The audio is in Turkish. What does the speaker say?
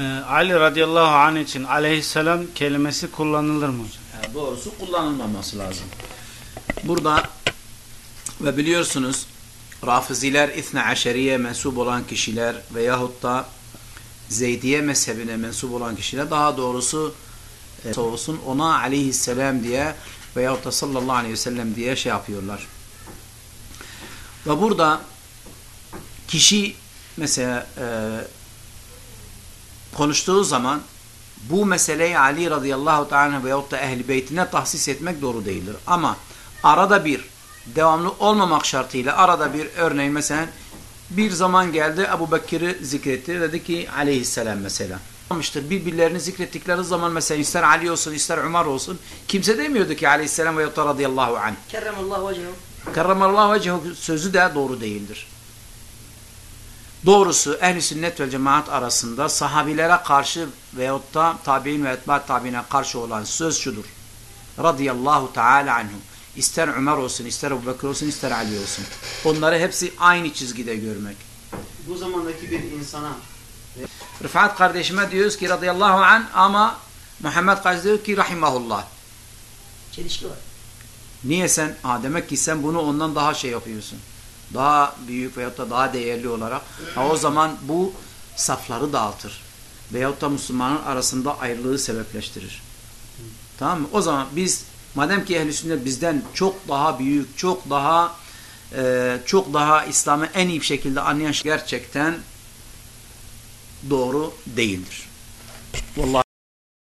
Ee, Ali radıyallahu anh için aleyhisselam kelimesi kullanılır mı hocam? Yani doğrusu kullanılmaması lazım. Burada ve biliyorsunuz Rafiziler İthne Aşeriye mensup olan kişiler veyahut da Zeydiye mezhebine mensup olan kişiler daha doğrusu e, olsun ona aleyhisselam diye veyahut da sallallahu aleyhi ve sellem diye şey yapıyorlar. Ve burada kişi mesela e, konuştuğu zaman bu meseleyi Ali radıyallahu teala veyahut da ehli beytine tahsis etmek doğru değildir. Ama arada bir devamlı olmamak şartıyla arada bir örneğin mesela bir zaman geldi Ebu Bekir'i zikretti. Dedi ki aleyhisselam mesela. Olmuştur. Birbirlerini zikrettikleri zaman mesela ister Ali olsun ister Ömer olsun kimse demiyordu ki aleyhisselam veyahut da radıyallahu anh. Kerremallahu vecehu. Kerramallahu vecehu sözü de doğru değildir. Doğrusu ehl-i sünnet ve cemaat arasında sahabilere karşı veyahut da tabi'in ve etbaat tabi'ine karşı olan söz şudur. Radıyallahu teala anhum. İster Ömer olsun, ister Ebu Bekir olsun, ister Ali olsun. Onları hepsi aynı çizgide görmek. Bu zamandaki bir insana Rıfat kardeşime diyoruz ki radıyallahu anh ama Muhammed kardeş diyor ki rahimahullah. çelişki var. Niye sen? Ha, demek ki sen bunu ondan daha şey yapıyorsun. Daha büyük veyahut da daha değerli olarak. Ha, o zaman bu safları dağıtır. Veyahut da Müslümanın arasında ayrılığı sebepleştirir. Tamam mı? O zaman biz madem ki ehl sünnet bizden çok daha büyük, çok daha e, çok daha İslam'ı en iyi şekilde anlayan gerçekten doğru değildir. Vallahi